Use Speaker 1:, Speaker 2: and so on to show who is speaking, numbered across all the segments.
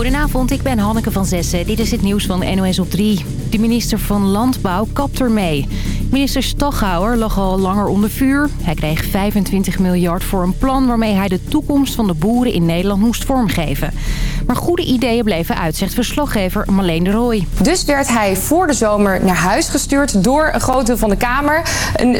Speaker 1: Goedenavond, ik ben Hanneke van Zessen. Dit is het nieuws van NOS op 3. De minister van Landbouw kapt ermee. Minister Staghouwer lag al langer onder vuur. Hij kreeg 25 miljard voor een plan waarmee hij de toekomst van de boeren in Nederland moest vormgeven. Maar goede ideeën bleven uit, zegt verslaggever Marleen de Rooij.
Speaker 2: Dus werd hij voor de zomer naar huis gestuurd door een groot deel van de Kamer.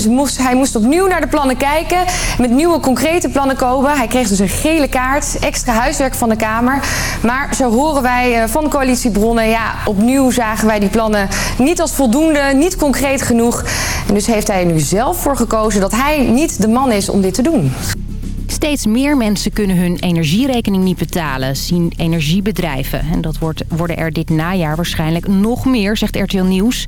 Speaker 2: Moest, hij moest opnieuw naar de plannen kijken, met nieuwe concrete plannen komen. Hij kreeg dus een gele kaart, extra huiswerk van de Kamer. Maar zo horen wij eh, van coalitiebronnen, ja, opnieuw zagen wij die plannen niet als voldoende, niet concreet genoeg. Dus heeft hij er nu zelf voor gekozen dat hij niet de man is om dit te doen.
Speaker 1: Steeds meer mensen kunnen hun energierekening niet betalen, zien energiebedrijven. En dat wordt, worden er dit najaar waarschijnlijk nog meer, zegt RTL Nieuws.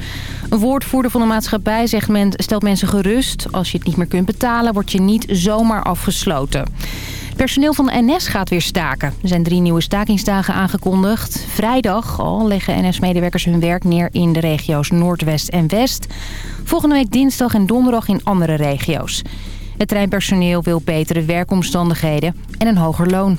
Speaker 1: Een woordvoerder van de maatschappij zegt men, stelt mensen gerust. Als je het niet meer kunt betalen, word je niet zomaar afgesloten. Personeel van de NS gaat weer staken. Er zijn drie nieuwe stakingsdagen aangekondigd. Vrijdag al leggen NS-medewerkers hun werk neer in de regio's Noordwest en West. Volgende week dinsdag en donderdag in andere regio's. Het treinpersoneel wil betere werkomstandigheden en een hoger loon.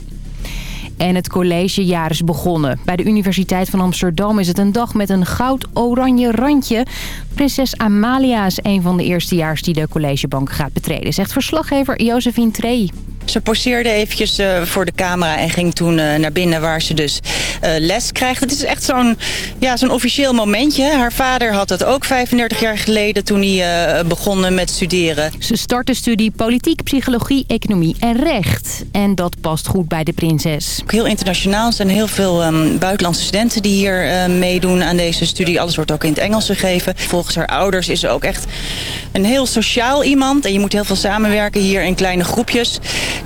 Speaker 1: En het collegejaar is begonnen. Bij de Universiteit van Amsterdam is het een dag met een goud-oranje randje. Prinses Amalia is een van de eerstejaars die de collegebank gaat betreden, zegt verslaggever Josephine Trey.
Speaker 3: Ze poseerde eventjes uh, voor de camera en ging toen uh, naar binnen waar ze dus uh, les krijgt. Het is echt zo'n ja, zo'n officieel momentje. Haar vader had het ook 35 jaar geleden toen hij begon met studeren.
Speaker 1: Ze startte studie politiek, psychologie, economie en recht. En dat past goed bij de prinses.
Speaker 3: Ook heel internationaal. Er zijn heel veel um, buitenlandse studenten die hier meedoen aan deze studie. Alles wordt ook in het Engels gegeven. Volgens haar ouders is ze ook echt een heel sociaal iemand. En je moet heel veel samenwerken hier in kleine groepjes.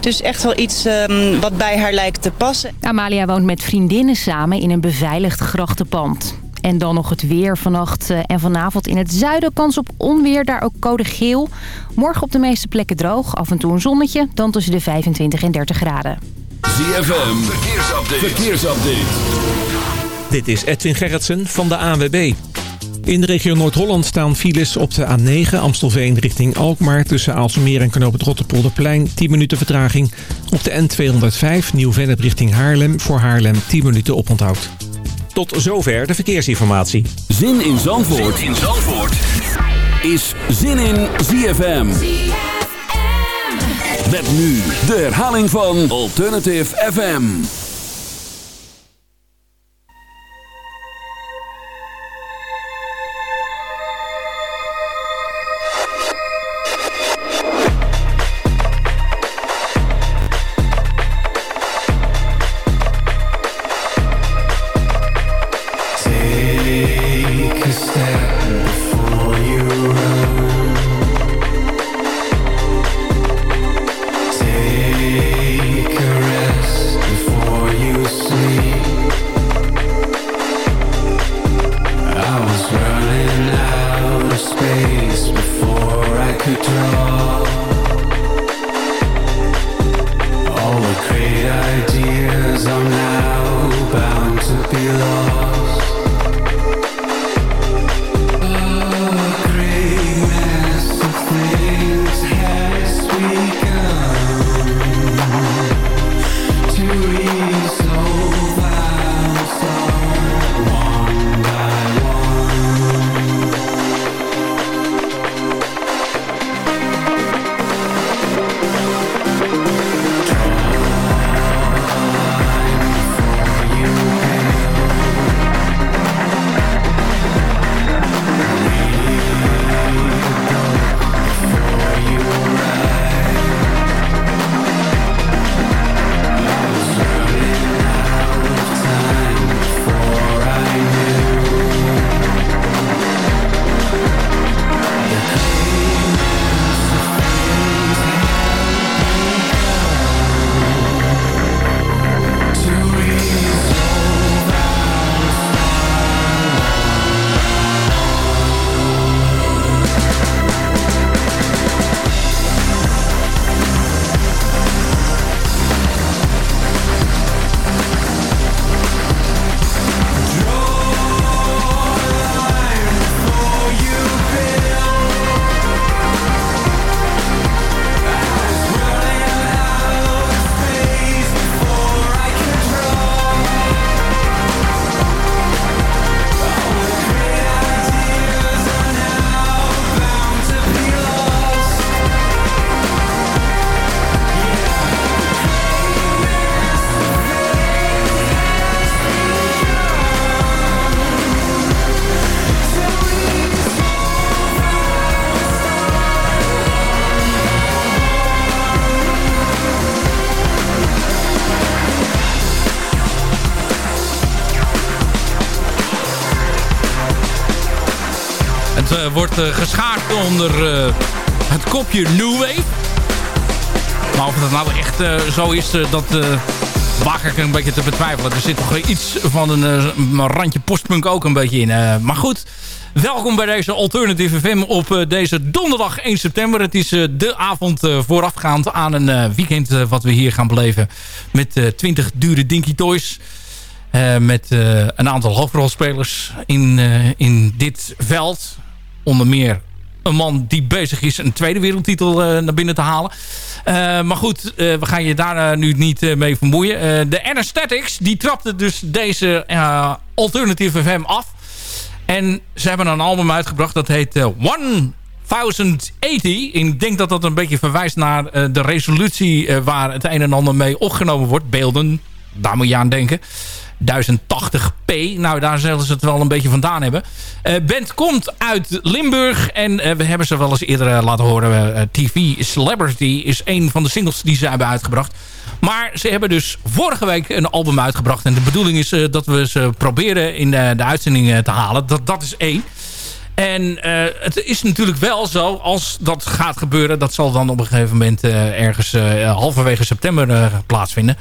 Speaker 3: Dus echt wel iets um, wat bij haar lijkt te passen.
Speaker 1: Amalia woont met vriendinnen samen in een beveiligd grachtenpand. En dan nog het weer vannacht eh, en vanavond in het zuiden. Kans op onweer, daar ook code geel. Morgen op de meeste plekken droog, af en toe een zonnetje. Dan tussen de 25 en 30 graden.
Speaker 4: ZFM, verkeersupdate. verkeersupdate.
Speaker 5: Dit is Edwin Gerritsen van de ANWB. In de regio Noord-Holland staan files op de A9 Amstelveen richting Alkmaar... tussen Aalsmeer en Knoop het Rotterpolderplein 10 minuten vertraging. Op de N205 Nieuw-Vennep richting Haarlem voor Haarlem 10 minuten oponthoud. Tot zover de verkeersinformatie.
Speaker 4: Zin in Zandvoort, zin in Zandvoort. is Zin in ZFM. ZFM. Met nu de herhaling van Alternative FM.
Speaker 6: Wordt geschaard onder het kopje New Wave. Maar of dat nou echt zo is, dat waag ik een beetje te betwijfelen. Er zit toch iets van een, een randje postpunk ook een beetje in. maar goed, welkom bij deze Alternative FM op deze donderdag 1 september. Het is de avond voorafgaand aan een weekend wat we hier gaan beleven. Met 20 dure Dinky Toys. met een aantal hoofdrolspelers in, in dit veld. Onder meer een man die bezig is een tweede wereldtitel naar binnen te halen. maar goed, we gaan je daar nu niet mee vermoeien. de Anesthetics, die trapte dus deze Alternative FM af. En ze hebben een album uitgebracht dat heet uh, 1080. Ik denk dat dat een beetje verwijst naar de resolutie waar het een en ander mee opgenomen wordt. Beelden, daar moet je aan denken. 1080p. Nou, daar zullen ze het wel een beetje vandaan hebben. Uh, band komt uit Limburg. En uh, we hebben ze wel eens eerder laten horen. Uh, TV Celebrity is een van de singles die ze hebben uitgebracht. Maar ze hebben dus vorige week een album uitgebracht. En de bedoeling is dat we ze proberen in de, de uitzending te halen. Dat, dat is één. En het is natuurlijk wel zo, als dat gaat gebeuren... dat zal dan op een gegeven moment ergens halverwege september plaatsvinden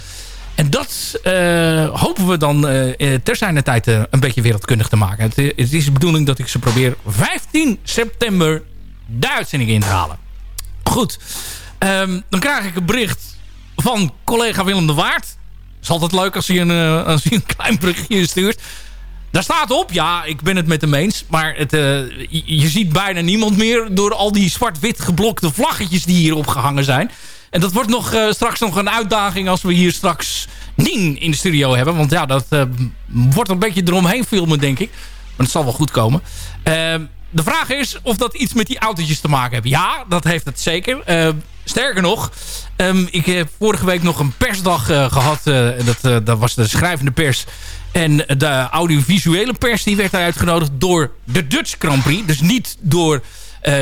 Speaker 6: en dat uh, hopen we dan uh, ter zijn tijd een beetje wereldkundig te maken. Het, het, is de bedoeling dat ik ze probeer 15 september de uitzending in te halen. Goed, um, dan krijg ik een bericht van collega Willem de Waard. Is altijd leuk als hij een, een klein berichtje stuurt. Daar staat op, ja, ik ben het met hem eens. Maar het, je, je ziet bijna niemand meer door al die zwart-wit geblokte vlaggetjes die hier opgehangen zijn. En dat wordt nog, uh, straks nog een uitdaging als we hier straks Nien in de studio hebben. Want ja, dat uh, wordt een beetje eromheen filmen, denk ik. Maar het zal wel goed komen. Uh, de vraag is of dat iets met die autootjes te maken heeft. Ja, dat heeft het zeker. sterker nog, um, ik heb vorige week nog een persdag gehad. dat, was de schrijvende pers. En de audiovisuele pers die werd daar uitgenodigd door de Dutch Grand Prix. Dus niet door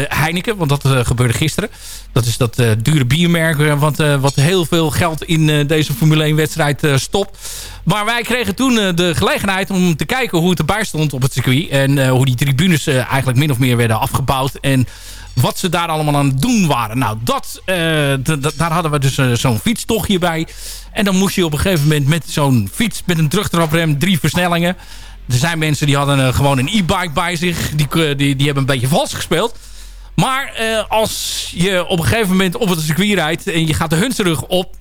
Speaker 6: Heineken, want dat uh, gebeurde gisteren. Dat is dat uh, dure biermerk wat, wat heel veel geld in deze Formule 1 wedstrijd stopt. Maar wij kregen toen de gelegenheid om te kijken hoe het erbij stond op het circuit. En hoe die tribunes eigenlijk min of meer werden afgebouwd. En wat ze daar allemaal aan het doen waren. Nou, dat, daar hadden we dus zo'n fietstochtje bij. En dan moest je op een gegeven moment met zo'n fiets met een terugtraprem, drie versnellingen. Er zijn mensen die hadden gewoon een e-bike bij zich. Die, die, die hebben een beetje vals gespeeld. Maar uh, als je op een gegeven moment op het circuit rijdt... en je gaat de Hunsrug op...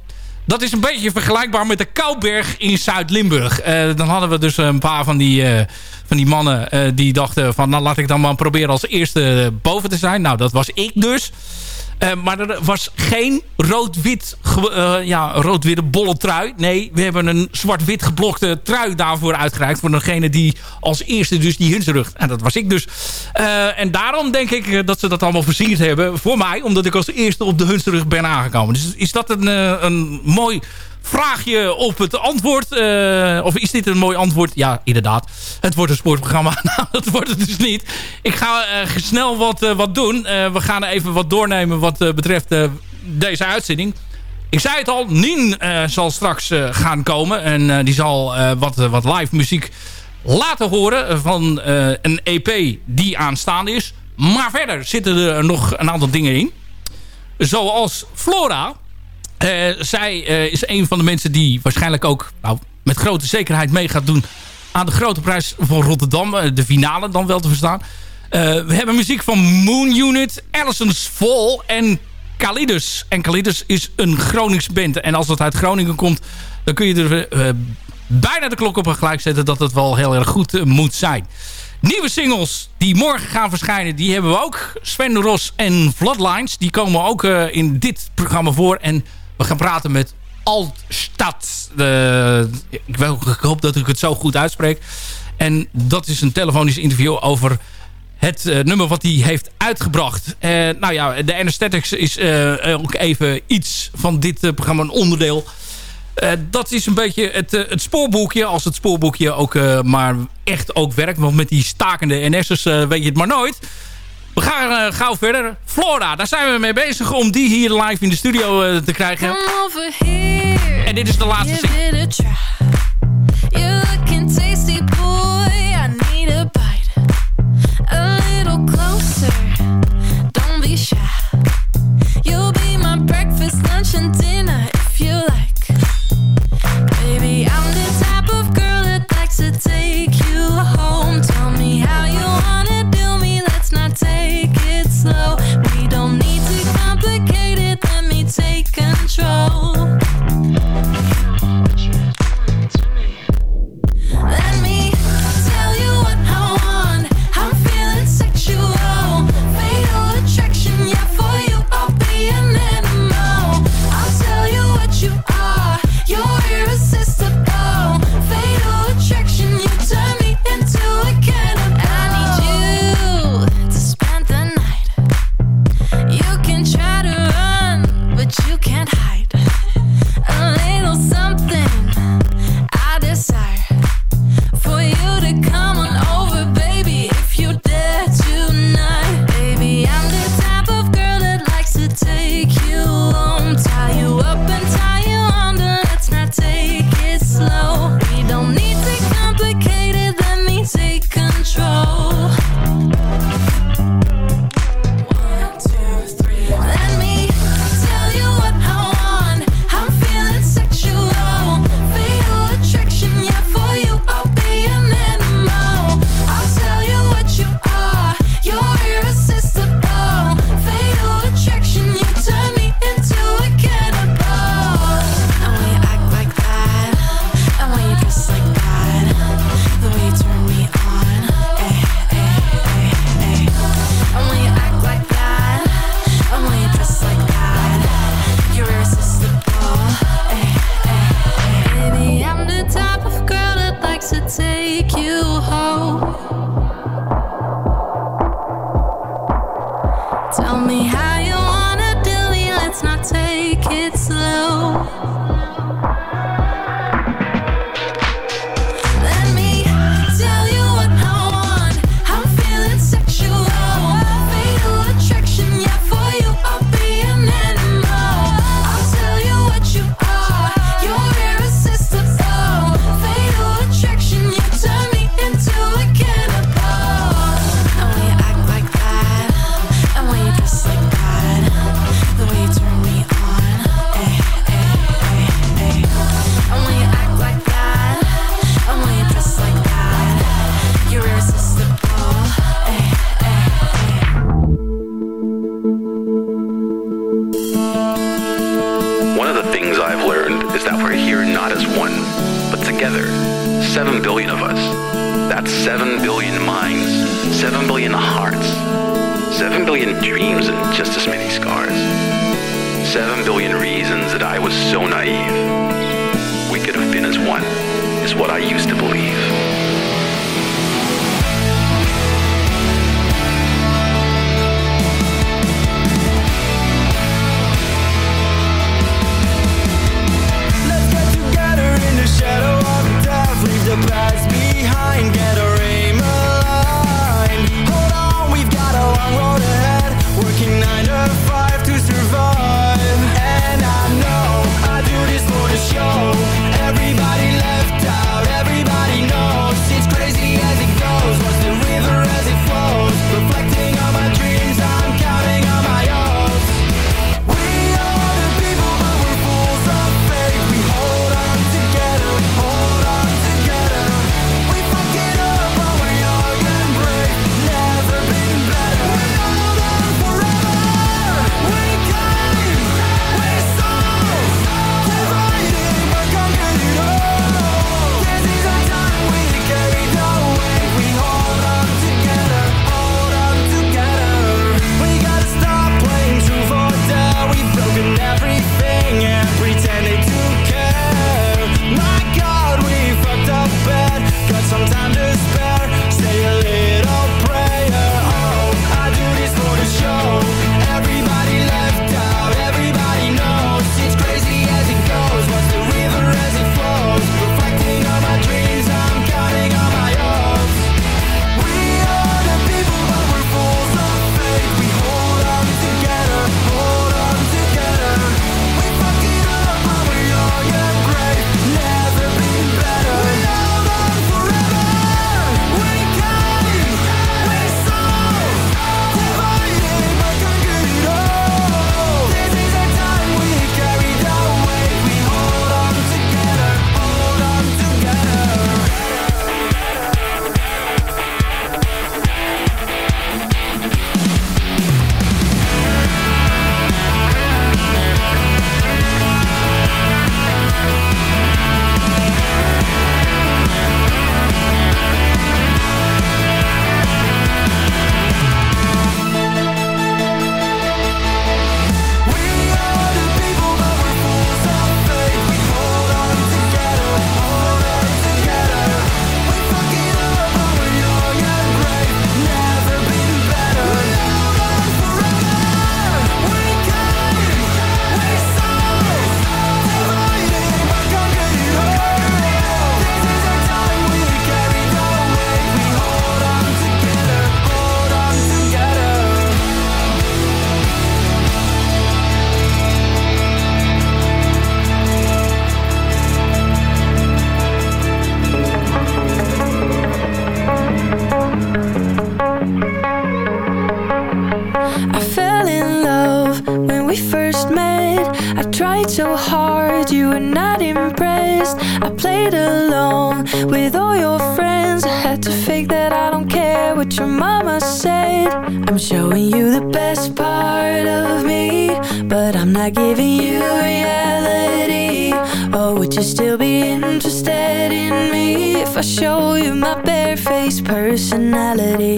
Speaker 6: dat is een beetje vergelijkbaar met de Kouberg in Zuid-Limburg. Uh, dan hadden we dus een paar van die, uh, van die mannen die dachten van... nou laat ik dan maar proberen als eerste boven te zijn. Nou, dat was ik dus. Uh, maar er was geen rood-wit uh, ja, rood-witte bolle trui. Nee, we hebben een zwart-wit geblokte trui daarvoor uitgereikt. Voor degene die als eerste dus die Hunsrug. En dat was ik dus. Uh, en daarom denk ik dat ze dat allemaal versierd hebben. Voor mij, omdat ik als eerste op de Hunsrug ben aangekomen. Dus is dat een, een mooi vraag je op het antwoord. Uh, of is dit een mooi antwoord? Ja, inderdaad. Het wordt een sportprogramma. nou, dat wordt het dus niet. Ik ga uh, snel wat, uh, wat doen. we gaan even wat doornemen wat betreft deze uitzending. Ik zei het al, Nien zal straks gaan komen. En die zal wat, wat live muziek laten horen van een EP die aanstaande is. Maar verder zitten er nog een aantal dingen in. Zoals Flora. Uh, zij uh, is een van de mensen die waarschijnlijk ook nou, met grote zekerheid mee gaat doen aan de grote prijs van Rotterdam. Uh, de finale dan wel te verstaan. we hebben muziek van Moon Unit, Allison's Fall en Kalidus. En Kalidus is een Gronings band. En als dat uit Groningen komt, dan kun je er bijna de klok op gelijk zetten dat het wel heel erg goed moet zijn. Nieuwe singles die morgen gaan verschijnen, die hebben we ook. Sven Ros en Floodlines, die komen ook in dit programma voor. En we gaan praten met Altstad. ik, hoop dat ik het zo goed uitspreek. En dat is een telefonisch interview over het uh, nummer wat hij heeft uitgebracht. Uh, nou ja, de Anesthetics is uh, ook even iets van dit programma, een onderdeel. dat is een beetje het, het spoorboekje, als het spoorboekje ook maar echt ook werkt. Want met die stakende NS'ers weet je het maar nooit. We gaan eh, gauw verder. Flora, daar zijn we mee bezig om die hier live in de studio eh, te krijgen. En dit is de laatste single. You're looking tasty boy, I need a bite. A little closer,
Speaker 7: don't be shy. You'll be my breakfast, lunch and dinner if you like. Baby, I'm the type of
Speaker 8: girl that likes to take you. take control. tried so hard, you were not impressed. I played along with all your friends. I had to fake that I don't care what your mama said. I'm showing you the best part of me, but I'm not giving you reality. Oh, would you still be interested in me if I show you my bare-faced personality?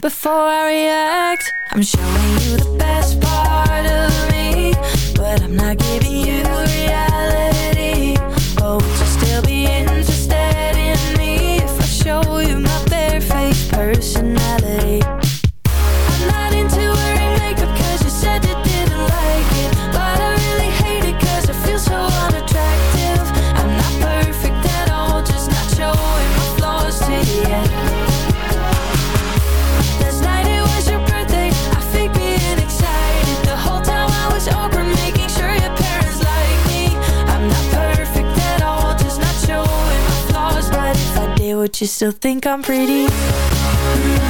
Speaker 8: before I react I'm showing you the best part. Still
Speaker 9: think I'm pretty?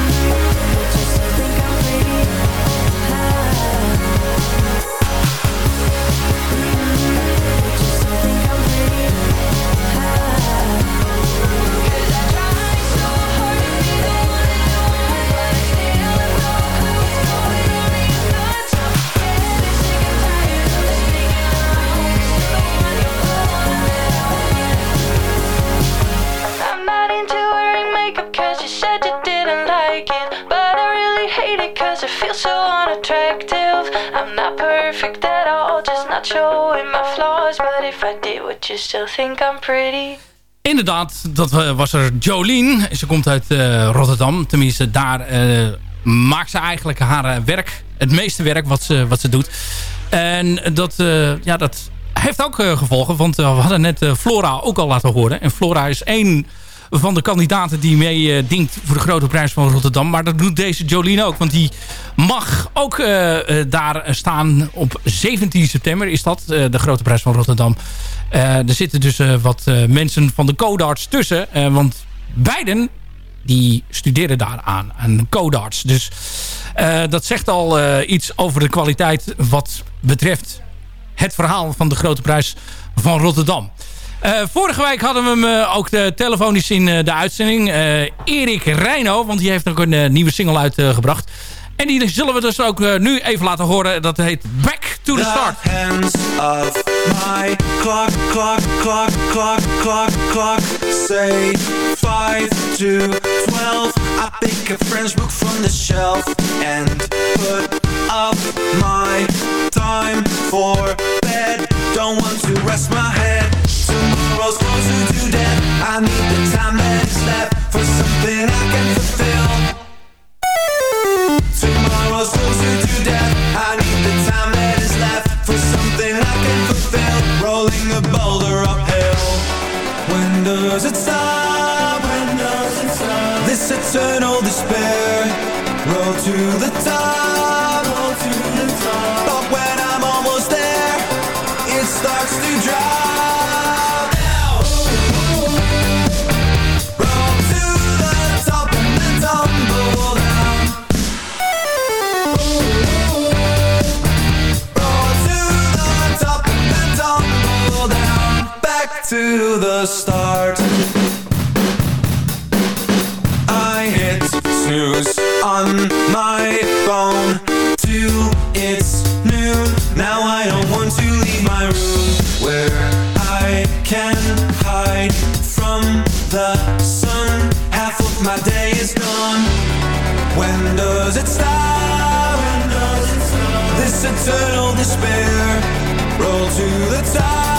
Speaker 9: Feels so unattractive I'm not perfect at all, just not showing my flaws But if I did, would you still think I'm pretty?
Speaker 6: Inderdaad, dat eh, was er Jolien. Ze komt uit eh, Rotterdam. Tenminste, daar eh, maakt ze eigenlijk haar werk. Het meeste werk wat ze, wat ze doet. En dat, eh, ja, dat heeft ook gevolgen. Want we hadden net Flora ook al laten horen. En Flora is één van de kandidaten die mee eh, voor de grote prijs van Rotterdam. Maar dat doet deze Jolien ook. Want die mag ook eh, eh, daar staan op 17 september. Is dat de grote prijs van Rotterdam. Er zitten dus wat mensen van de codarts tussen. want beiden die studeren daar aan. Codarts. Dus dat zegt al iets over de kwaliteit wat betreft het verhaal van de grote prijs van Rotterdam. Eh, vorige week hadden we hem eh, ook de telefonisch in eh, de uitzending. Erik Reino, want die heeft ook een nieuwe single uitgebracht. en die zullen we dus ook nu even laten horen. Dat heet Back to the Start.
Speaker 8: The hands of my clock, clock, clock, clock, clock, clock say 5 to 12. I pick a French book from the shelf and put up my time for bed. Don't want to rest my head. Tomorrow's closer to death. I need the time that is left for something I can fulfill. Tomorrow's closer to death. I need the time that is left for something I can fulfill. Rolling a boulder uphill. When does it stop? When does it stop? This eternal despair. Roll to the top. Roll to the top. But when I'm almost there, it starts to drop. To the start. I hit snooze on my phone till it's noon. Now I don't want to leave my room where I can hide from the sun. Half of my day is gone. When does it stop? When does it stop? This eternal despair. Roll to the top.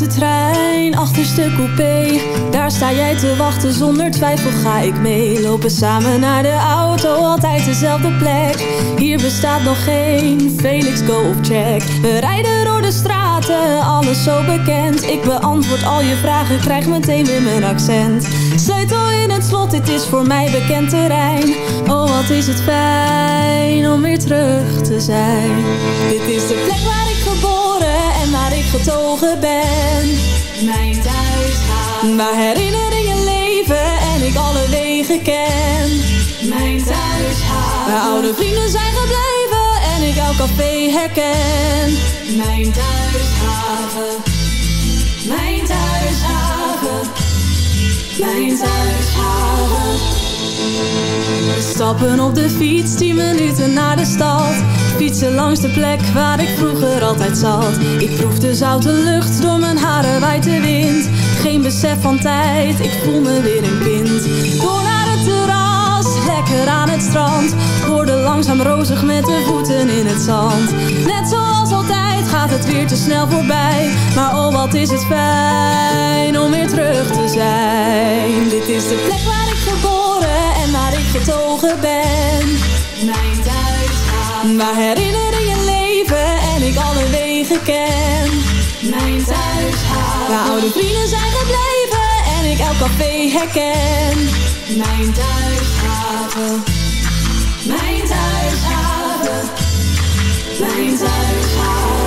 Speaker 9: Uit de trein, achterste coupé. Daar sta jij te wachten, zonder twijfel ga ik mee. Lopen samen naar de auto, altijd dezelfde plek. Hier bestaat nog geen Felix Go of Check. We rijden door de straten, alles zo bekend. Ik beantwoord al je vragen, krijg meteen weer mijn accent. Sleutel in het slot, dit is voor mij bekend terrein. Oh, wat is het fijn om weer terug te zijn. Dit is de plek waar ik geboren en waar ik getogen ben. Mijn thuishaven. Waar herinneringen leven en ik alle wegen ken. Mijn thuishaven. Waar oude vrienden zijn gebleven en ik elk café herken. Mijn thuishaven. Mijn thuishaven. Mijn thuishaven. We stappen op de fiets, 10 minuten naar de stad. Fietsen langs de plek waar ik vroeger altijd zat. Ik proef de zoute lucht, door mijn haren waait de wind. Geen besef van tijd, ik voel me weer een kind. Door naar het terras, lekker aan het strand. Worde langzaam rozig met de voeten in het zand. Net zoals altijd gaat het weer te snel voorbij. Maar oh wat is het fijn om weer terug te zijn. Dit is de plek waar ik geboren en waar ik getogen ben. Mijn Waar herinneringen leven en ik alle wegen ken. Mijn thuishaven. Waar oude vrienden zijn gebleven en ik elk café herken. Mijn thuishaven. Mijn thuishaven. Mijn. Thuishaven.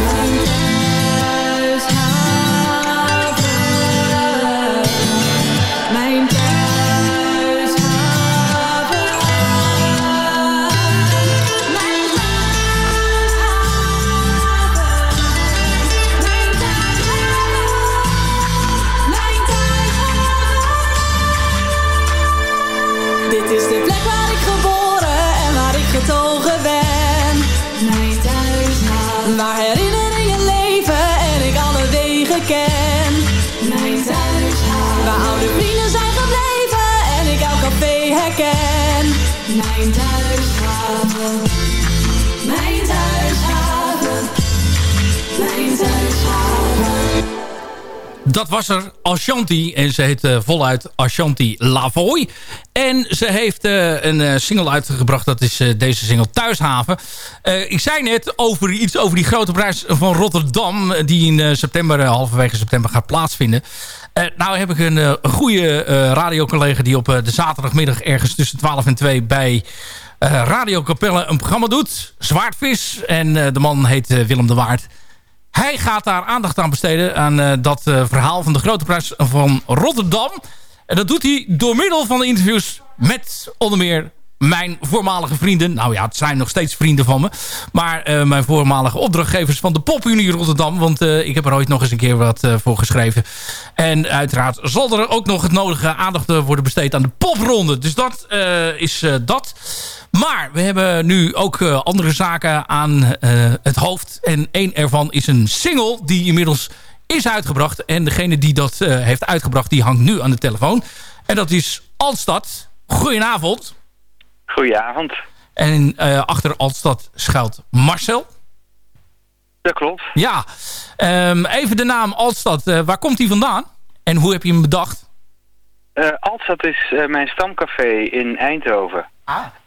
Speaker 6: Dat was er Ashanti. En ze heet eh, voluit Ashanti Lavoy. En ze heeft eh, een eh, single uitgebracht. Dat is deze single Thuishaven. Ik zei net over iets over die grote prijs van Rotterdam. Die in september, halverwege september gaat plaatsvinden. Nou heb ik een, goede radiocollega die op de zaterdagmiddag ergens tussen 12 en 2 bij Radio Capelle een programma doet. Zwaardvis. En de man heet Willem de Waard. Hij gaat daar aandacht aan besteden aan eh, dat eh, verhaal van de grote prijs van Rotterdam. En dat doet hij door middel van de interviews met onder meer mijn voormalige vrienden. Nou ja, het zijn nog steeds vrienden van me. Maar eh, mijn voormalige opdrachtgevers van de Popunie Rotterdam. Want eh, ik heb er ooit nog eens een keer wat eh, voor geschreven. En uiteraard zal er ook nog het nodige aandacht worden besteed aan de popronde. Dus dat is dat. Maar we hebben nu ook andere zaken aan het hoofd. En één ervan is een single die inmiddels is uitgebracht. En degene die dat heeft uitgebracht, die hangt nu aan de telefoon. En dat is Altstad. Goedenavond.
Speaker 10: Goedenavond.
Speaker 6: En eh, achter Altstad schuilt Marcel.
Speaker 10: Dat klopt.
Speaker 6: Ja, Ehm, even de naam Altstad. Eh, waar komt die vandaan? En hoe heb je hem bedacht?
Speaker 10: Eh Altstad is mijn stamcafé in Eindhoven.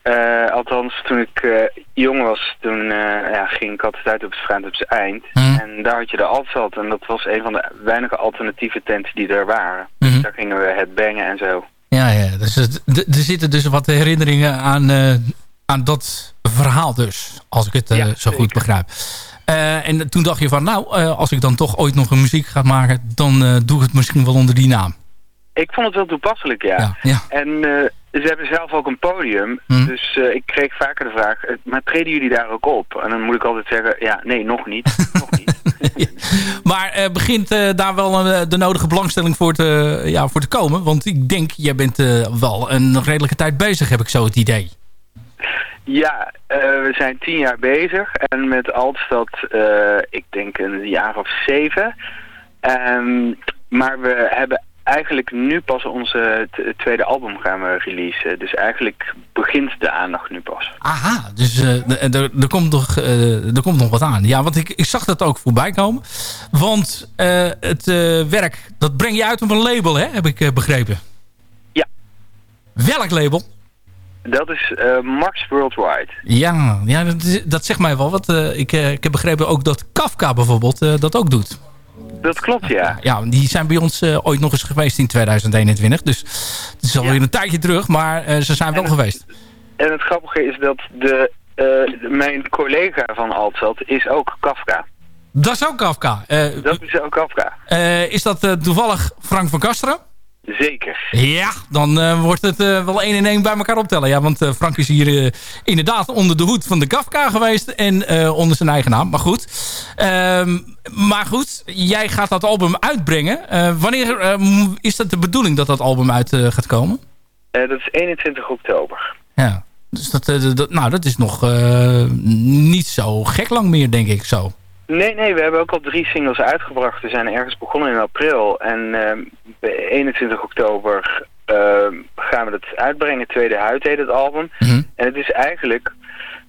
Speaker 10: Eh, althans, toen ik jong was, toen ja, ging ik altijd uit op het Fruit eind. En daar had je de Altstad en dat was een van de weinige alternatieve tenten die er waren. Dus daar gingen we het bangen en zo.
Speaker 6: Ja, ja dus er zitten dus wat herinneringen aan, eh, aan dat verhaal dus. Als ik het eh, zo goed begrijp. Eh, en toen dacht je van, nou, als ik dan toch ooit nog een muziek ga maken... dan doe ik het misschien wel onder die naam.
Speaker 10: Ik vond het wel toepasselijk, ja.
Speaker 6: ja.
Speaker 10: En ze hebben zelf ook een podium.
Speaker 6: Mhm.
Speaker 10: Dus ik kreeg vaker de vraag, maar treden jullie daar ook op? En dan moet ik altijd zeggen, ja, nee, nog niet.
Speaker 6: Maar eh, begint eh, daar wel een, de nodige belangstelling voor te, ja, voor te komen? Want ik denk, jij bent eh, wel een redelijke tijd bezig, heb ik zo het idee.
Speaker 10: Ja, eh, we zijn tien jaar bezig en met Altstad, eh, ik denk een jaar of zeven. Ehm, maar we hebben eigenlijk nu pas onze tweede album gaan we releasen. Dus eigenlijk begint de aandacht nu pas.
Speaker 6: Aha, dus eh, er- komt nog, eh, er komt nog wat aan. Ja, want ik, ik zag dat ook voorbij komen. Want eh, het werk, dat breng je uit op een label, hè? heb ik begrepen.
Speaker 10: Ja.
Speaker 6: Welk label?
Speaker 10: Dat is Max Worldwide.
Speaker 6: Ja, ja dat, zegt mij wel wat. Ik, ik heb begrepen ook dat Kafka bijvoorbeeld dat ook doet.
Speaker 10: Dat klopt, ja.
Speaker 6: Ja, die zijn bij ons eh, ooit nog eens geweest in 2021. Dus het is alweer een tijdje terug, maar eh, ze zijn wel geweest.
Speaker 10: En het grappige is dat de, eh, mijn collega van Altzat is ook Kafka.
Speaker 6: Dat is ook Kafka.
Speaker 10: Dat is ook Kafka.
Speaker 6: is dat toevallig Frank van Kasteren?
Speaker 10: Zeker.
Speaker 6: Ja, dan eh, wordt het eh, wel één en één bij elkaar optellen. Ja, want eh, Frank is hier inderdaad onder de hoed van de Kafka geweest. En onder zijn eigen naam. Maar goed. Ehm, maar goed, jij gaat dat album uitbrengen. Wanneer is dat de bedoeling dat dat album uit gaat komen?
Speaker 10: Dat is 21 oktober.
Speaker 6: Ja. Dus dat, dat, nou, dat is nog niet zo gek lang meer, denk ik zo.
Speaker 10: Nee, nee, we hebben ook al drie singles uitgebracht. We zijn ergens begonnen in april. En ehm, bij 21 oktober ehm, gaan we dat uitbrengen. Tweede Huid heet het album.
Speaker 6: Mhm.
Speaker 10: En het is eigenlijk,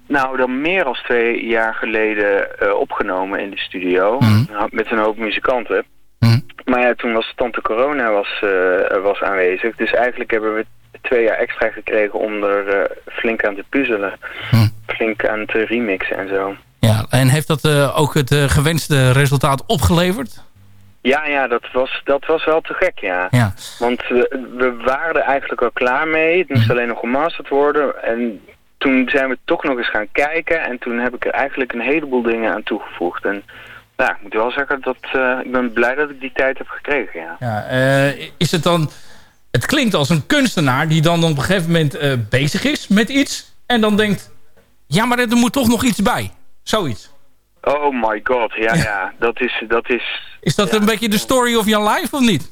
Speaker 10: nou dan meer dan twee jaar geleden eh, opgenomen in de studio.
Speaker 6: Mhm.
Speaker 10: Met een hoop muzikanten.
Speaker 6: Mhm.
Speaker 10: Maar ja, toen was Tante Corona was, eh, was aanwezig. Dus eigenlijk hebben we twee jaar extra gekregen om er eh, flink aan te puzzelen. Flink aan te remixen en zo.
Speaker 6: Ja, en heeft dat eh, ook het eh, gewenste resultaat opgeleverd?
Speaker 10: Ja, ja, dat was, dat was wel te gek, ja.
Speaker 6: Ja.
Speaker 10: Want we, we waren er eigenlijk al klaar mee. Het moest alleen nog gemasterd worden. En toen zijn we toch nog eens gaan kijken. En toen heb ik er eigenlijk een heleboel dingen aan toegevoegd. En ja, ik moet wel zeggen dat eh, ik ben blij dat ik die tijd heb gekregen, ja.
Speaker 6: Ja, is het dan... Het klinkt als een kunstenaar die dan op een gegeven moment bezig is met iets. En dan denkt, ja, maar er moet toch nog iets bij. Zoiets.
Speaker 10: Oh my god, ja, ja. Dat is, dat is...
Speaker 6: Is dat een beetje de story of your life of niet?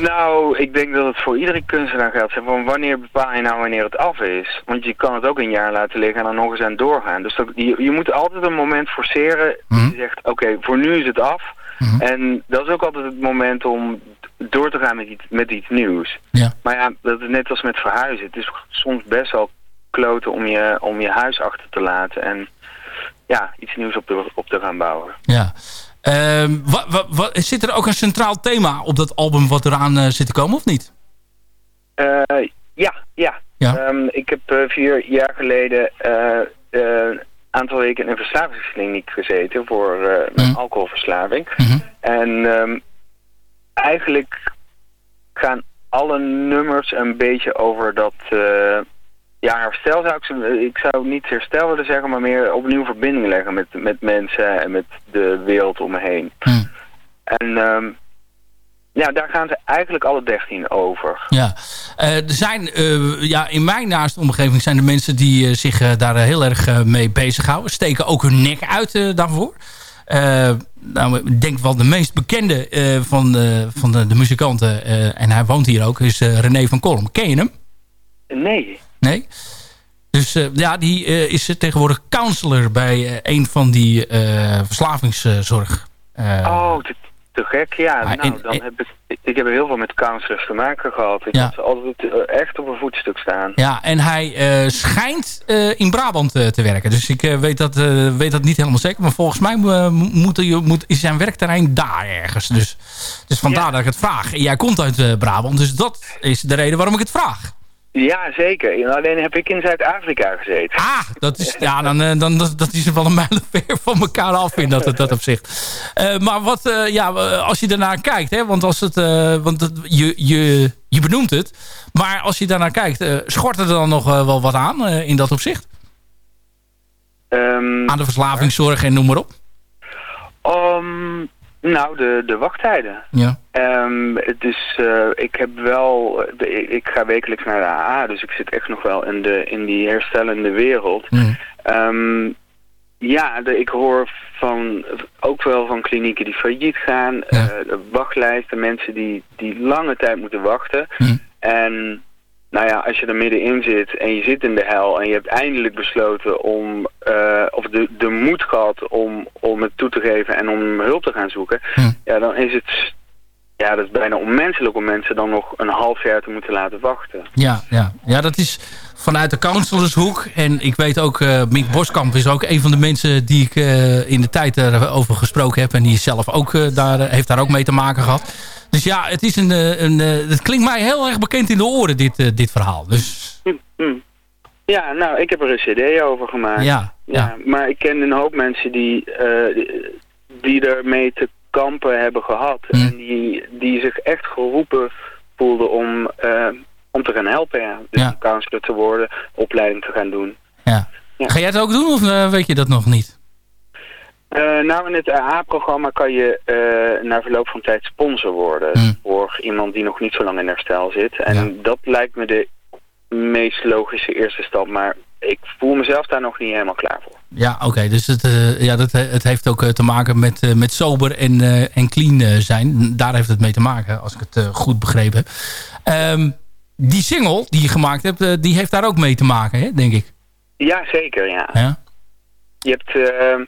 Speaker 10: Nou, ik denk dat het voor iedere kunstenaar geldt. Zeg, Van wanneer bepaal je nou wanneer het af is? Want je kan het ook een jaar laten liggen en dan nog eens aan doorgaan. Dus dat, je, je moet altijd een moment forceren.
Speaker 6: Mhm.
Speaker 10: Je zegt, oké, voor nu is het af. En dat is ook altijd het moment om door te gaan met iets, met iets nieuws.
Speaker 6: Ja.
Speaker 10: Maar ja, dat is net als met verhuizen. Het is soms best wel kloten om je, om je huis achter te laten. En ja, iets nieuws op te, op te gaan bouwen.
Speaker 6: Ja. Wa- zit er ook een centraal thema op dat album wat eraan eh, zit te komen of niet?
Speaker 10: Eh, ja, ja.
Speaker 6: Ja.
Speaker 10: Ehm, ik heb eh, vier jaar geleden een aantal weken in een verslavingskliniek gezeten voor mijn
Speaker 6: Mhm.
Speaker 10: alcoholverslaving.
Speaker 6: Mhm.
Speaker 10: En ehm, eigenlijk gaan alle nummers een beetje over dat... ja, herstel zou ik, ze- ik zou niet herstel willen zeggen, maar meer opnieuw verbinding leggen met, met mensen en met de wereld om me heen.
Speaker 6: Hm.
Speaker 10: En ehm, ja, daar gaan ze eigenlijk alle dertien over.
Speaker 6: Ja. Eh, er zijn, eh, ja, in mijn naaste omgeving zijn er mensen die eh, zich daar heel erg mee bezighouden. Steken ook hun nek uit daarvoor. Nou, ik denk wel de meest bekende van, de, van de, de muzikanten, en hij woont hier ook, is René van Kolm. Ken je hem?
Speaker 10: Nee.
Speaker 6: Nee? Dus eh, ja, die eh, is tegenwoordig counselor bij eh, een van die verslavingszorg.
Speaker 10: Oh, te, te gek. Ja,
Speaker 6: Ah,
Speaker 10: nou,
Speaker 6: en-
Speaker 10: dan
Speaker 6: en-
Speaker 10: heb ik, ik heb heel veel met counselors te maken gehad. Ik
Speaker 6: Ja.
Speaker 10: ze altijd echt op een voetstuk staan.
Speaker 6: Ja, en hij schijnt in Brabant te werken. Dus ik weet, dat, weet dat niet helemaal zeker. Maar volgens mij moet, moet, is zijn werkterrein daar ergens. Dus, dus vandaar
Speaker 10: Ja.
Speaker 6: dat ik het vraag. En jij komt uit Brabant, dus dat is de reden waarom ik het vraag.
Speaker 10: Ja, zeker. Alleen heb ik in Zuid-Afrika gezeten.
Speaker 6: Ah, dat is, ja, dan, eh, dan, dat, is wel een mijlenver van elkaar af in dat, dat opzicht. Eh, maar wat, eh, ja, als je daarnaar kijkt, hè, want, als het, want het, je, je, je benoemt het. Maar als je daarnaar kijkt, schort er dan nog wel wat aan in dat opzicht?
Speaker 10: Ehm,
Speaker 6: Aan de verslavingszorg en noem maar op.
Speaker 10: um, nou, de, de wachttijden.
Speaker 6: Ja.
Speaker 10: Eh, ik heb wel, de, ik, ga wekelijks naar de AA, dus ik zit echt nog wel in, de, in die herstellende wereld.
Speaker 6: Mm.
Speaker 10: Ehm, ja, de, ik hoor van, ook wel van klinieken die failliet gaan,
Speaker 6: Ja.
Speaker 10: eh, wachtlijsten, mensen die, die lange tijd moeten wachten.
Speaker 6: Mm.
Speaker 10: En nou ja, als je er middenin zit en je zit in de hel en je hebt eindelijk besloten om, eh, of de, de moed gehad om, om het toe te geven en om hulp te gaan zoeken, ja, dan is het, ja, dat is bijna onmenselijk om mensen dan nog een half jaar te moeten laten wachten.
Speaker 6: Ja, ja. ja dat is vanuit de counsellorshoek. En ik weet ook, eh Mick Boskamp is ook een van de mensen die ik eh, in de tijd erover gesproken heb. En die zelf ook, eh, daar, heeft daar ook mee te maken gehad. Dus ja, het, is een, een, het klinkt mij heel erg bekend in de oren, dit, dit verhaal. Dus
Speaker 10: Hm, hm. Ja, nou, ik heb er een cd over gemaakt.
Speaker 6: ja,
Speaker 10: Ja, maar ik ken een hoop mensen die, die ermee te kampen hebben gehad. En die, die zich echt geroepen voelden om, eh, om te gaan helpen. Ja. Dus
Speaker 6: Ja.
Speaker 10: counselor te worden, opleiding te gaan doen.
Speaker 6: ja. Ga jij het ook doen of eh, weet je dat nog niet?
Speaker 10: Eh, nou, in het AA-programma kan je eh, na verloop van tijd sponsor worden
Speaker 6: Hm.
Speaker 10: voor iemand die nog niet zo lang in herstel zit. En
Speaker 6: Ja.
Speaker 10: dat lijkt me de meest logische eerste stap, maar ik voel mezelf daar nog niet helemaal klaar voor.
Speaker 6: Ja, oké. dus het, eh, ja, dat, het heeft ook eh, te maken met, eh, met sober en, eh, en clean eh, zijn. Daar heeft het mee te maken, als ik het eh, goed begrepen heb. Ehm, die single die je gemaakt hebt, eh, die heeft daar ook mee te maken, hè, denk ik.
Speaker 10: Ja, zeker, ja.
Speaker 6: Ja?
Speaker 10: Je hebt, ehm,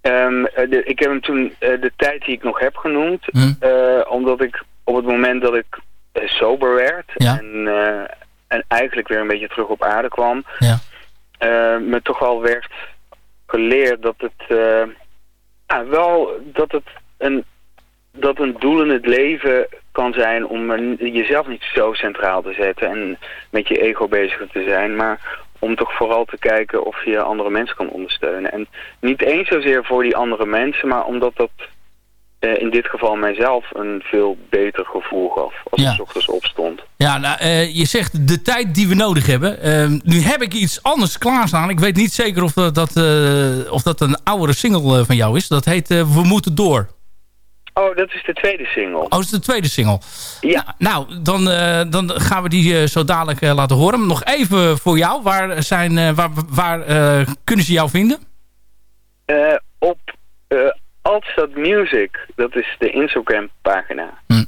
Speaker 10: ehm, eh, de, ik heb hem toen eh, de tijd die ik nog heb genoemd,
Speaker 6: Hm.
Speaker 10: eh, omdat ik op het moment dat ik eh, sober werd
Speaker 6: Ja.
Speaker 10: en, eh, en eigenlijk weer een beetje terug op aarde kwam,
Speaker 6: Ja.
Speaker 10: eh, me toch wel werd geleerd dat het eh, ja, wel dat het een dat een doel in het leven kan zijn om jezelf niet zo centraal te zetten en met je ego bezig te zijn, maar om toch vooral te kijken of je andere mensen kan ondersteunen. En niet eens zozeer voor die andere mensen, maar omdat dat eh, in dit geval mijzelf een veel beter gevoel gaf als
Speaker 6: Ja.
Speaker 10: ik ochtends opstond.
Speaker 6: Ja, nou, eh, je zegt de tijd die we nodig hebben. Ehm, nu heb ik iets anders klaarstaan. Ik weet niet zeker of dat, dat, eh, of dat een oudere single van jou is. Dat heet We Moeten Door.
Speaker 10: Oh, dat is de tweede single.
Speaker 6: Oh, dat is de tweede single.
Speaker 10: Ja.
Speaker 6: Nou, dan, eh, dan gaan we die zo dadelijk laten horen. Nog even voor jou. Waar, zijn, waar, waar kunnen ze jou vinden?
Speaker 10: Op Altstad Music, dat is de Instagram pagina.
Speaker 6: Hm.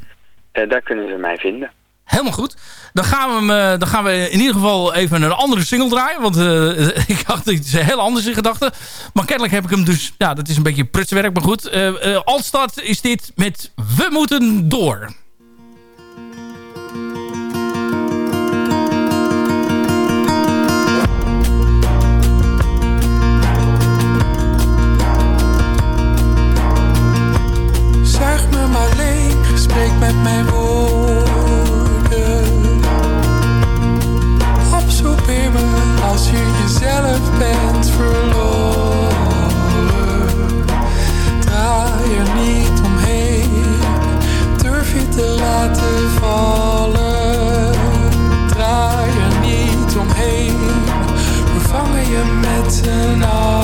Speaker 10: Eh, daar kunnen ze mij vinden.
Speaker 6: Helemaal goed. Dan gaan, we hem, eh, dan gaan we in ieder geval even een andere single draaien. Want eh, ik had iets heel anders in gedachten. Maar kennelijk heb ik hem dus... Ja, dat is een beetje prutswerk, maar goed. Eh Altstad is dit met We Moeten Door.
Speaker 11: Zelf bent verloren. Draai er niet omheen, durf je te
Speaker 9: laten vallen. Draai er niet omheen, vervangen je
Speaker 12: met een ander.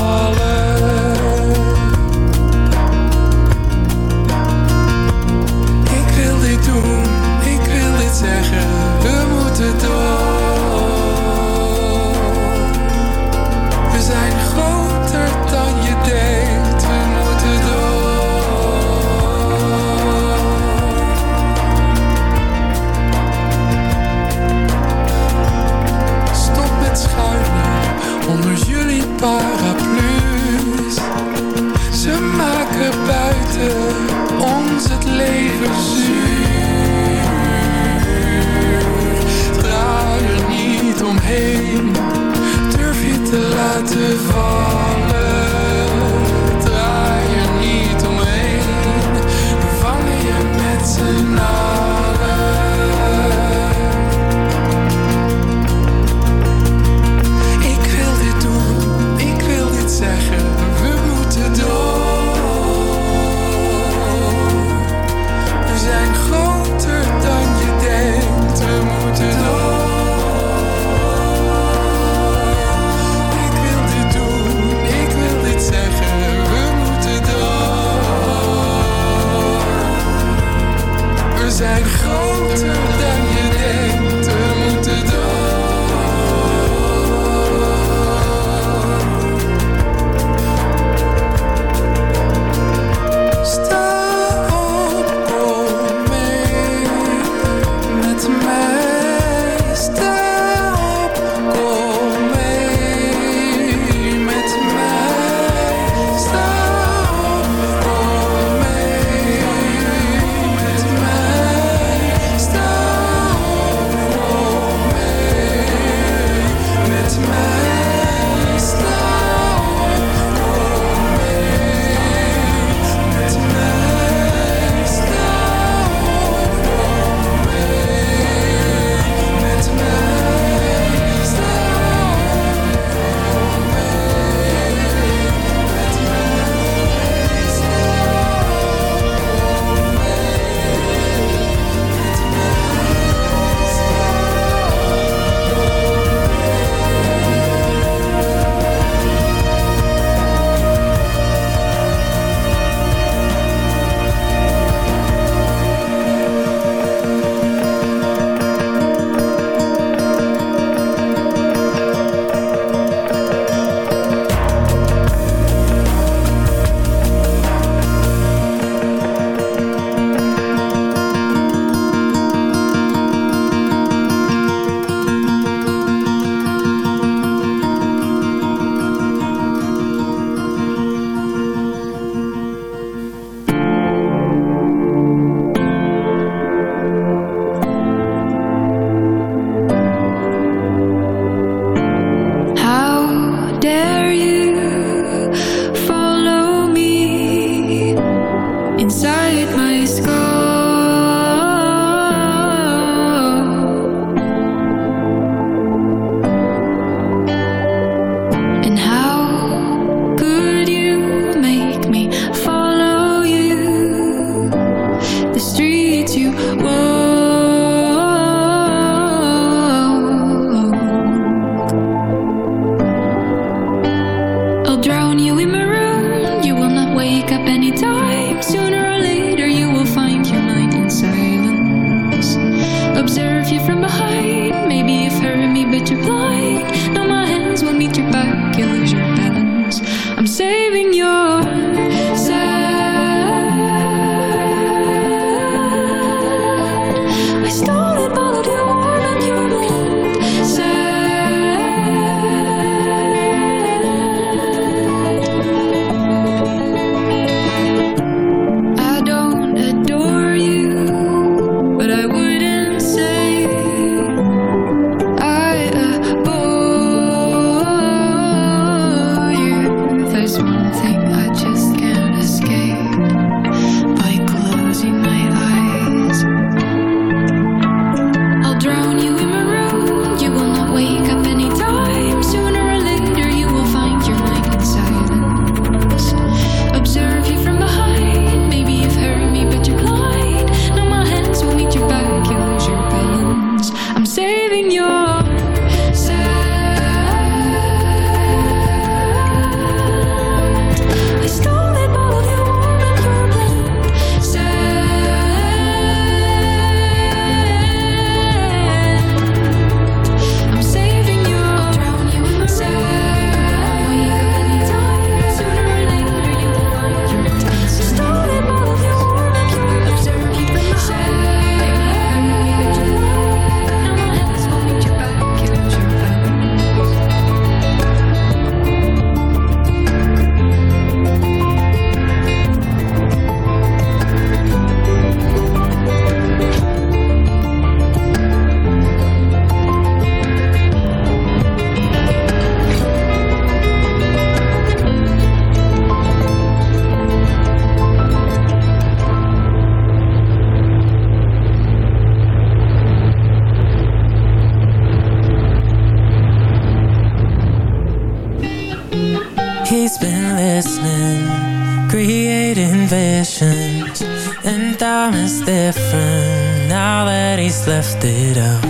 Speaker 12: creating visions And time is different now that he's left it out.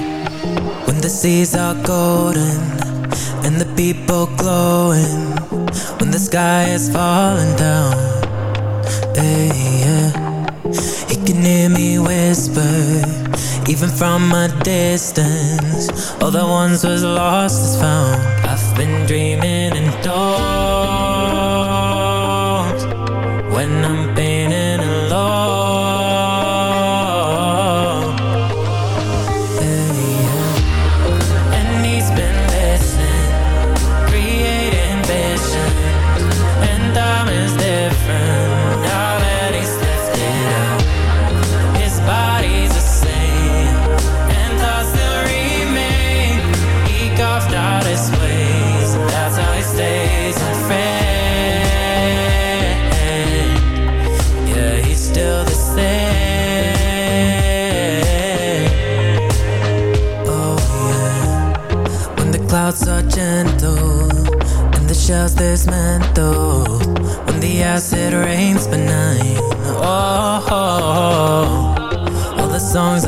Speaker 12: When the seas are golden and the people glowing When the sky is falling down hey, yeah. He can hear me whisper even from a distance. All that once was lost is found. I've been dreaming and told songs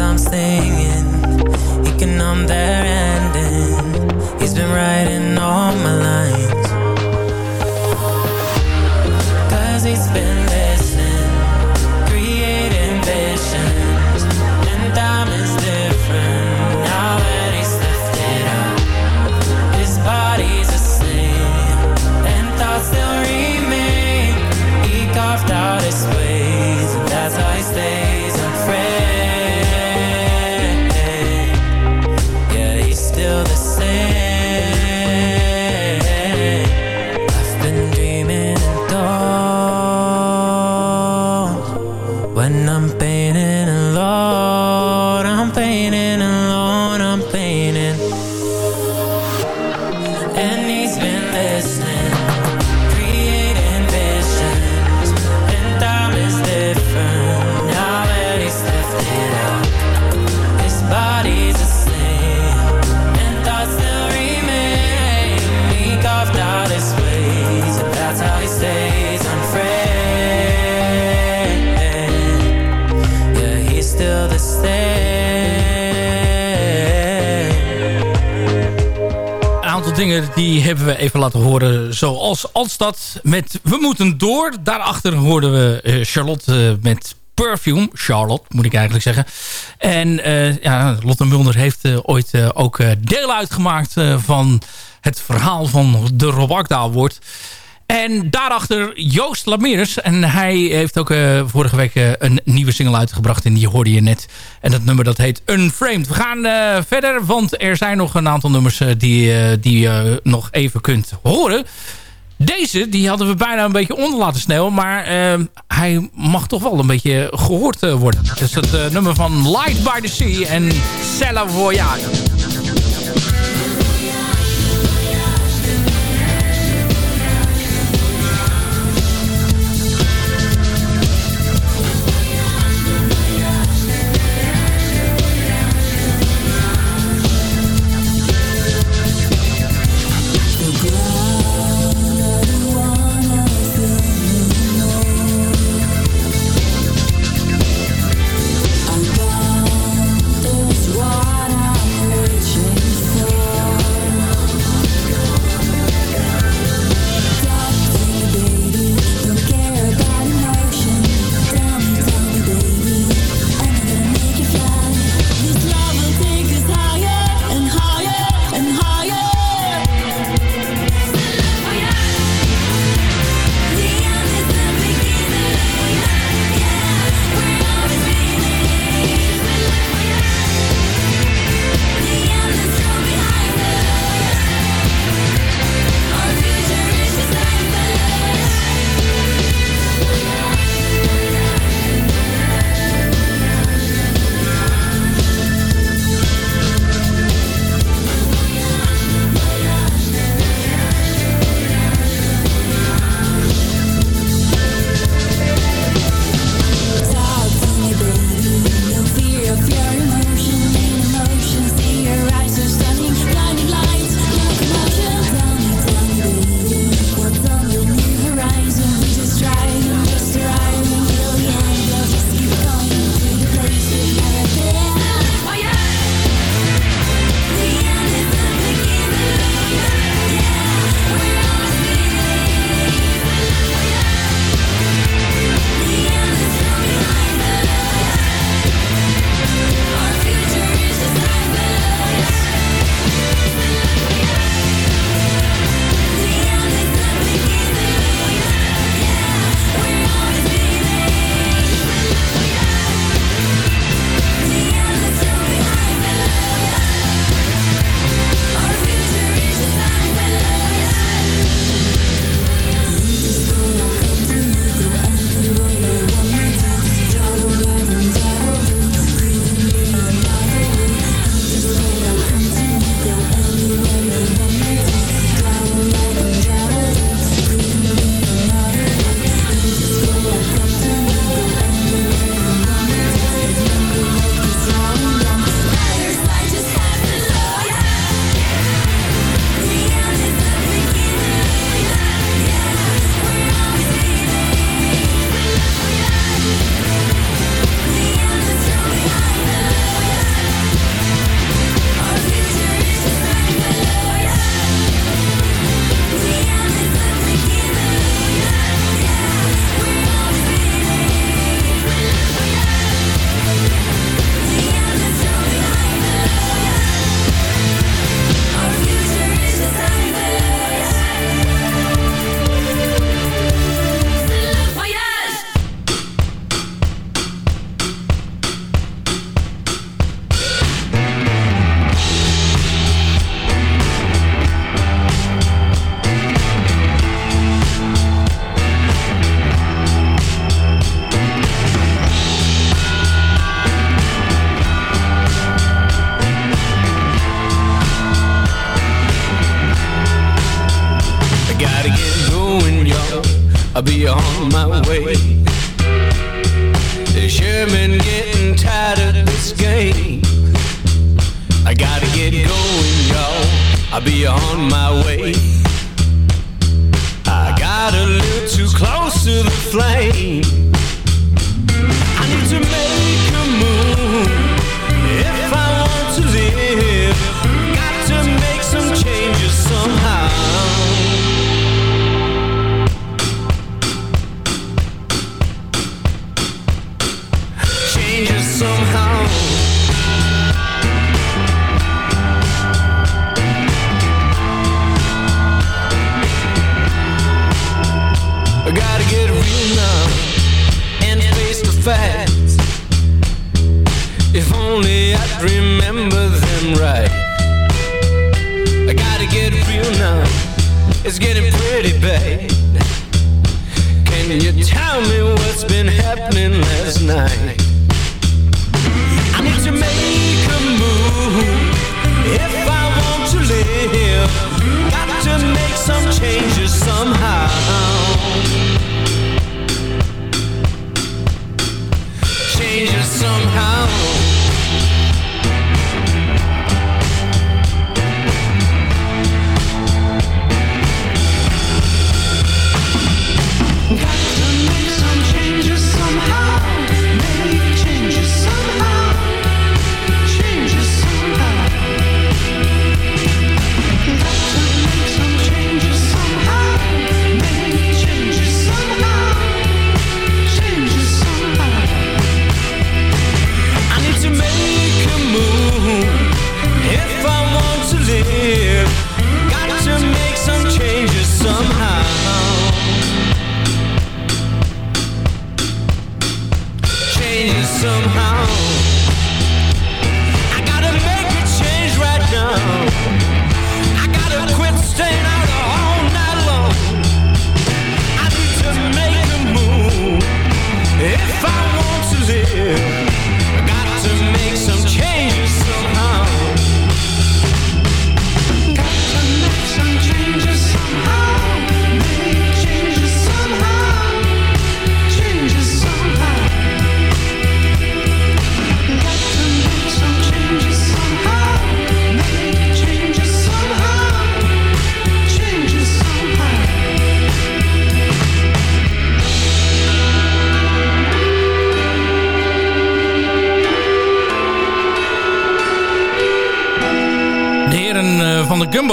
Speaker 6: hebben we even laten horen zoals Alstad met We Moeten Door. Daarachter hoorden we eh, Charlotte eh, met Perfume. Charlotte, moet ik eigenlijk zeggen. En eh, ja, Lotte Mulder heeft ooit ook deel uitgemaakt van het verhaal van de Rob
Speaker 13: en daarachter Joost Lameers. En hij heeft ook uh, vorige week uh, een nieuwe single uitgebracht. En die hoorde je net. En dat nummer dat heet Unframed. We gaan uh, verder, want er zijn nog een aantal nummers die, die je nog even kunt horen. Deze, die hadden we bijna een beetje onder laten sneeuwen. Maar hij mag toch wel een beetje gehoord worden. Dus het nummer van Light by the Sea en Cella Voyage.
Speaker 6: the flame.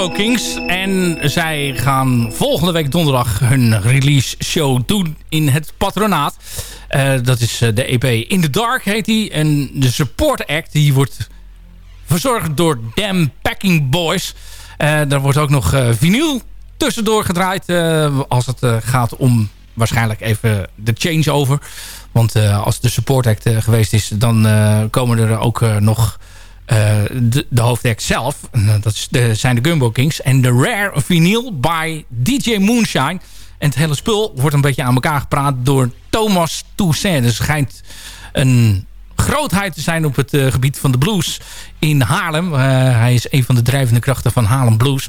Speaker 6: Kings. En zij gaan volgende week donderdag hun release show doen in het patronaat. Eh, dat is eh, de EP In the Dark heet die. En de support act die wordt verzorgd door Damn Packing Boys. Eh, daar wordt ook nog eh, vinyl tussendoor gedraaid. als het gaat om waarschijnlijk even de changeover. Want als de support act geweest is... dan komen er ook nog de, de hoofdact zelf. Eh, dat is de, zijn de Gumbo Kings. En de Rare Vinyl by DJ Moonshine. En het hele spul wordt een beetje aan elkaar gepraat door Thomas Toussaint. Dus schijnt een grootheid te zijn op het eh, gebied van de blues in Haarlem. Eh, hij is een van de drijvende krachten van Haarlem Blues.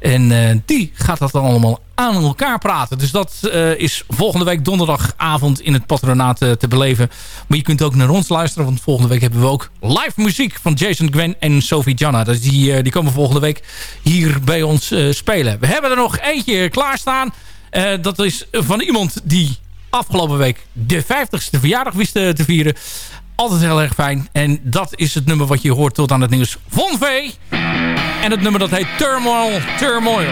Speaker 6: En eh, die gaat dat dan allemaal aan elkaar praten. Dus dat eh, is volgende week donderdagavond in het patronaat eh, te beleven. Maar je kunt ook naar ons luisteren. Want volgende week hebben we ook live muziek van Jason Gwen en Sophie Janna. Dus die, die komen volgende week hier bij ons spelen. We hebben er nog eentje klaarstaan. Dat is van iemand die afgelopen week de 50ste verjaardag wist te vieren. Altijd heel erg fijn. En dat is het nummer wat je hoort tot aan het nieuws. Von V. En het nummer dat heet Turmoil. Turmoil.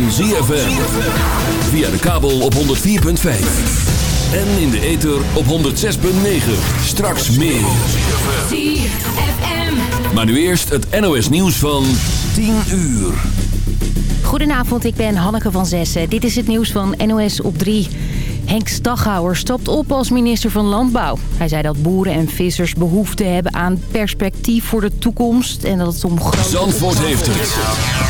Speaker 4: Van ZFM. Via de kabel op 104.5. En in de ether op 106.9. Straks meer. Maar nu eerst het NOS nieuws van 10 uur.
Speaker 1: Goedenavond, ik ben Hanneke van Zessen. Dit is het nieuws van NOS op 3. Henk Staghouwer stapt op als minister van Landbouw. Hij zei dat boeren en vissers behoefte hebben aan perspectief voor de toekomst... en dat het om grote...
Speaker 4: Zandvoort heeft het.